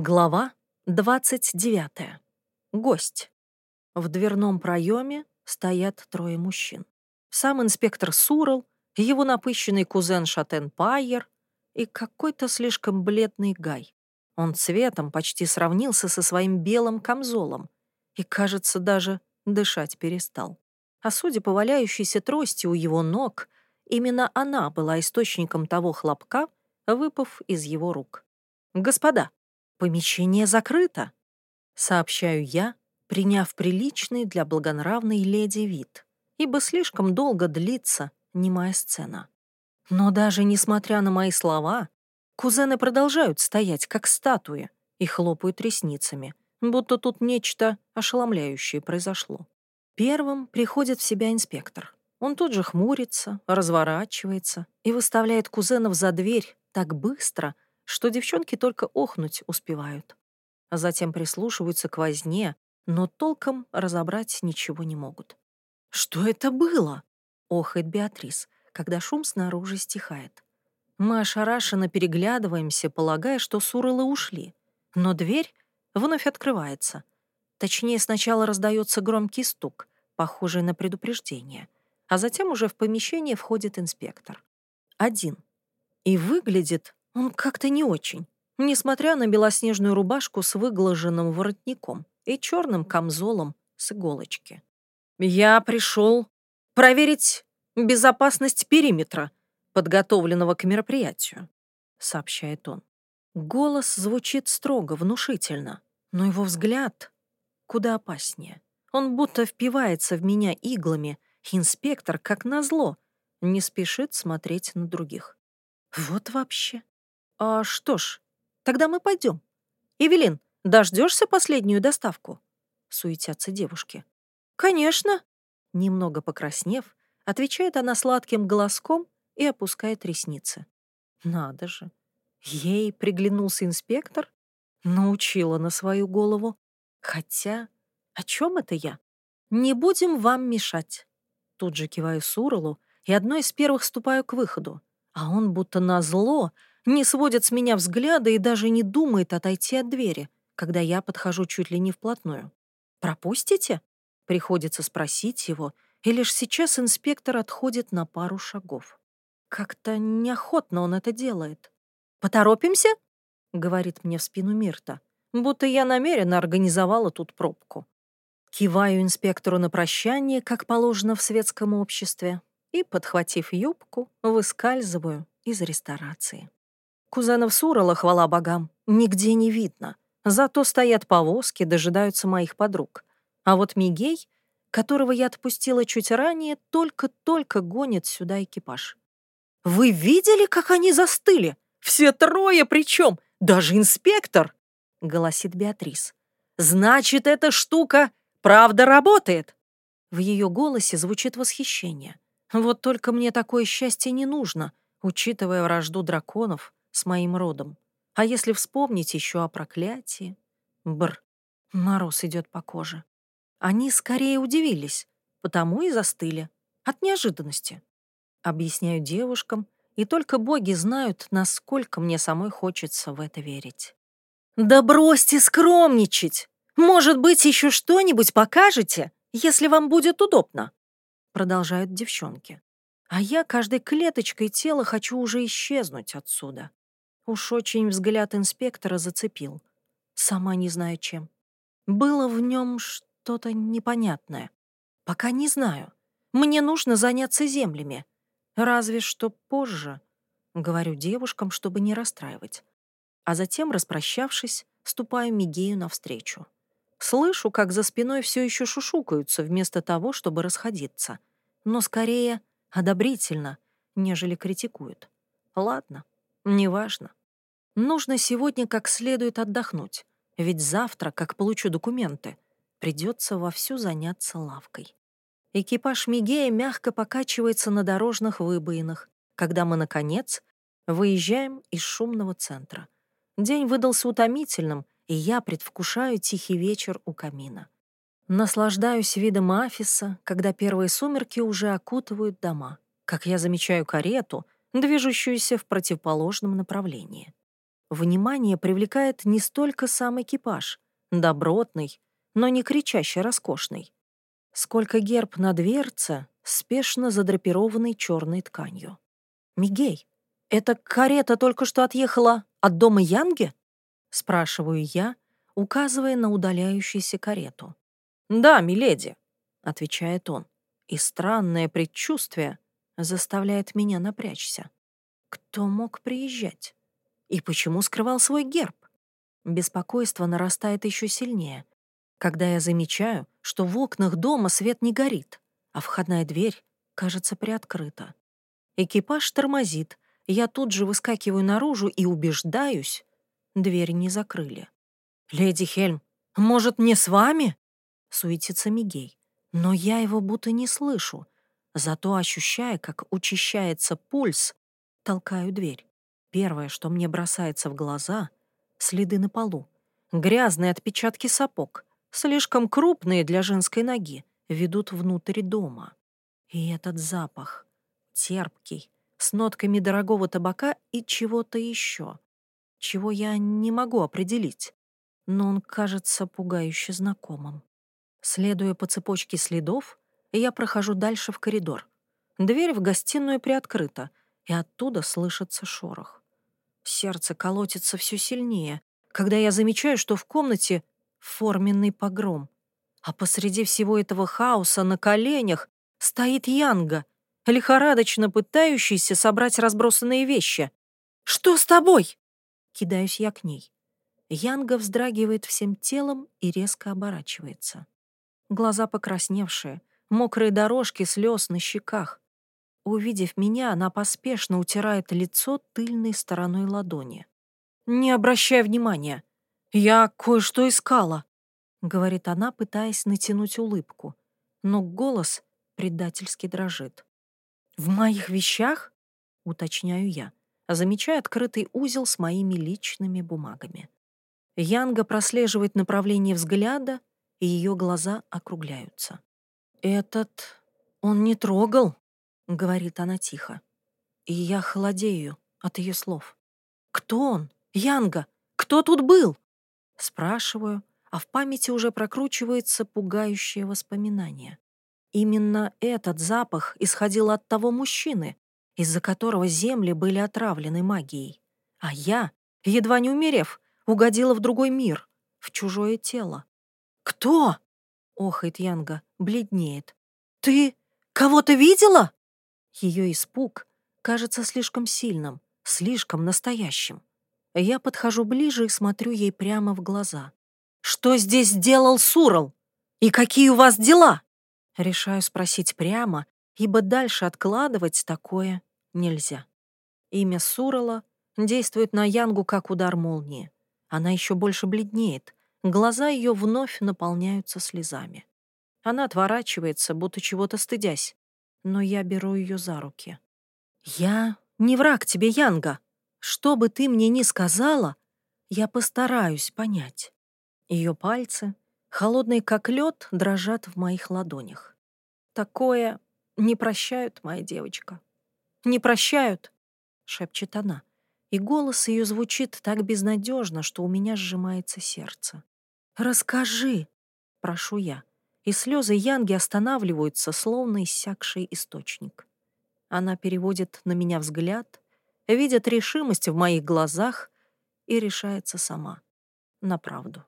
Глава 29. Гость. В дверном проеме стоят трое мужчин. Сам инспектор Сурал, его напыщенный кузен Шатен Пайер и какой-то слишком бледный Гай. Он цветом почти сравнился со своим белым камзолом и, кажется, даже дышать перестал. А судя по валяющейся трости у его ног, именно она была источником того хлопка, выпав из его рук. «Господа, помещение закрыто», — сообщаю я, приняв приличный для благонравной леди вид, ибо слишком долго длится немая сцена. Но даже несмотря на мои слова, кузены продолжают стоять, как статуи, и хлопают ресницами, будто тут нечто ошеломляющее произошло. Первым приходит в себя инспектор. Он тут же хмурится, разворачивается и выставляет кузенов за дверь так быстро, что девчонки только охнуть успевают. А затем прислушиваются к возне, но толком разобрать ничего не могут. «Что это было?» — охает Беатрис, когда шум снаружи стихает. Мы ошарашенно переглядываемся, полагая, что сурылы ушли. Но дверь вновь открывается. Точнее, сначала раздается громкий стук, похожий на предупреждение, а затем уже в помещение входит инспектор. Один. И выглядит он как-то не очень, несмотря на белоснежную рубашку с выглаженным воротником и черным камзолом с иголочки. «Я пришел проверить безопасность периметра, подготовленного к мероприятию», — сообщает он. Голос звучит строго, внушительно, но его взгляд куда опаснее. Он будто впивается в меня иглами, инспектор, как назло, не спешит смотреть на других. Вот вообще. «А что ж, тогда мы пойдем. Эвелин, дождешься последнюю доставку?» Суетятся девушки. «Конечно!» Немного покраснев, отвечает она сладким голоском и опускает ресницы. «Надо же! Ей приглянулся инспектор? Научила на свою голову. Хотя, о чем это я? Не будем вам мешать!» Тут же киваю Суралу и одной из первых ступаю к выходу, а он будто назло не сводит с меня взгляда и даже не думает отойти от двери, когда я подхожу чуть ли не вплотную. «Пропустите?» — приходится спросить его, и лишь сейчас инспектор отходит на пару шагов. Как-то неохотно он это делает. «Поторопимся?» — говорит мне в спину Мирта, будто я намеренно организовала тут пробку. Киваю инспектору на прощание, как положено в светском обществе, и, подхватив юбку, выскальзываю из ресторации. Кузенов Сурала, хвала богам, нигде не видно. Зато стоят повозки, дожидаются моих подруг. А вот Мигей, которого я отпустила чуть ранее, только-только гонит сюда экипаж. «Вы видели, как они застыли? Все трое причем, даже инспектор!» — голосит Беатрис. «Значит, эта штука правда работает!» В ее голосе звучит восхищение. Вот только мне такое счастье не нужно, учитывая вражду драконов с моим родом. А если вспомнить еще о проклятии? Бр, мороз идет по коже. Они скорее удивились, потому и застыли. От неожиданности. Объясняю девушкам, и только боги знают, насколько мне самой хочется в это верить. «Да бросьте скромничать! Может быть, еще что-нибудь покажете, если вам будет удобно?» Продолжают девчонки. А я каждой клеточкой тела хочу уже исчезнуть отсюда. Уж очень взгляд инспектора зацепил. Сама не знаю чем. Было в нем что-то непонятное. Пока не знаю. Мне нужно заняться землями. Разве что позже. Говорю девушкам, чтобы не расстраивать. А затем, распрощавшись, ступаю Мигею навстречу. Слышу, как за спиной все еще шушукаются вместо того, чтобы расходиться. Но скорее одобрительно, нежели критикуют. Ладно, неважно. Нужно сегодня как следует отдохнуть, ведь завтра, как получу документы, придется вовсю заняться лавкой. Экипаж Мигея мягко покачивается на дорожных выбоинах, когда мы, наконец, выезжаем из шумного центра. День выдался утомительным, и я предвкушаю тихий вечер у камина. Наслаждаюсь видом офиса, когда первые сумерки уже окутывают дома, как я замечаю карету, движущуюся в противоположном направлении. Внимание привлекает не столько сам экипаж, добротный, но не кричаще роскошный, сколько герб на дверце, спешно задрапированный черной тканью. «Мигей, эта карета только что отъехала от дома Янги?» — спрашиваю я, указывая на удаляющуюся карету. «Да, миледи», — отвечает он, и странное предчувствие заставляет меня напрячься. Кто мог приезжать? И почему скрывал свой герб? Беспокойство нарастает еще сильнее, когда я замечаю, что в окнах дома свет не горит, а входная дверь, кажется, приоткрыта. Экипаж тормозит, я тут же выскакиваю наружу и убеждаюсь, дверь не закрыли. «Леди Хельм, может, мне с вами?» — суетится Мигей. Но я его будто не слышу, зато ощущая, как учащается пульс, толкаю дверь. Первое, что мне бросается в глаза — следы на полу. Грязные отпечатки сапог, слишком крупные для женской ноги, ведут внутрь дома. И этот запах, терпкий, с нотками дорогого табака и чего-то еще, чего я не могу определить, но он кажется пугающе знакомым. Следуя по цепочке следов, я прохожу дальше в коридор. Дверь в гостиную приоткрыта, и оттуда слышится шорох. Сердце колотится все сильнее, когда я замечаю, что в комнате форменный погром. А посреди всего этого хаоса на коленях стоит Янга, лихорадочно пытающийся собрать разбросанные вещи. «Что с тобой?» Кидаюсь я к ней. Янга вздрагивает всем телом и резко оборачивается. Глаза покрасневшие, мокрые дорожки слез на щеках. Увидев меня, она поспешно утирает лицо тыльной стороной ладони. «Не обращай внимания. Я кое-что искала», — говорит она, пытаясь натянуть улыбку. Но голос предательски дрожит. «В моих вещах?» — уточняю я, замечая открытый узел с моими личными бумагами. Янга прослеживает направление взгляда, и ее глаза округляются. «Этот он не трогал», — говорит она тихо. И я холодею от ее слов. «Кто он? Янга? Кто тут был?» Спрашиваю, а в памяти уже прокручивается пугающее воспоминание. Именно этот запах исходил от того мужчины, из-за которого земли были отравлены магией. А я, едва не умерев, угодила в другой мир, в чужое тело. «Кто?» — охает Янга, бледнеет. «Ты кого-то видела?» Ее испуг кажется слишком сильным, слишком настоящим. Я подхожу ближе и смотрю ей прямо в глаза. «Что здесь делал Сурал? И какие у вас дела?» Решаю спросить прямо, ибо дальше откладывать такое нельзя. Имя Сурала действует на Янгу как удар молнии. Она еще больше бледнеет, глаза ее вновь наполняются слезами. Она отворачивается, будто чего-то стыдясь, но я беру ее за руки. «Я не враг тебе, Янга. Что бы ты мне ни сказала, я постараюсь понять». Ее пальцы, холодные как лед, дрожат в моих ладонях. Такое не прощают, моя девочка. Не прощают, шепчет она и голос ее звучит так безнадежно, что у меня сжимается сердце. «Расскажи!» — прошу я, и слезы Янги останавливаются, словно иссякший источник. Она переводит на меня взгляд, видит решимость в моих глазах и решается сама на правду.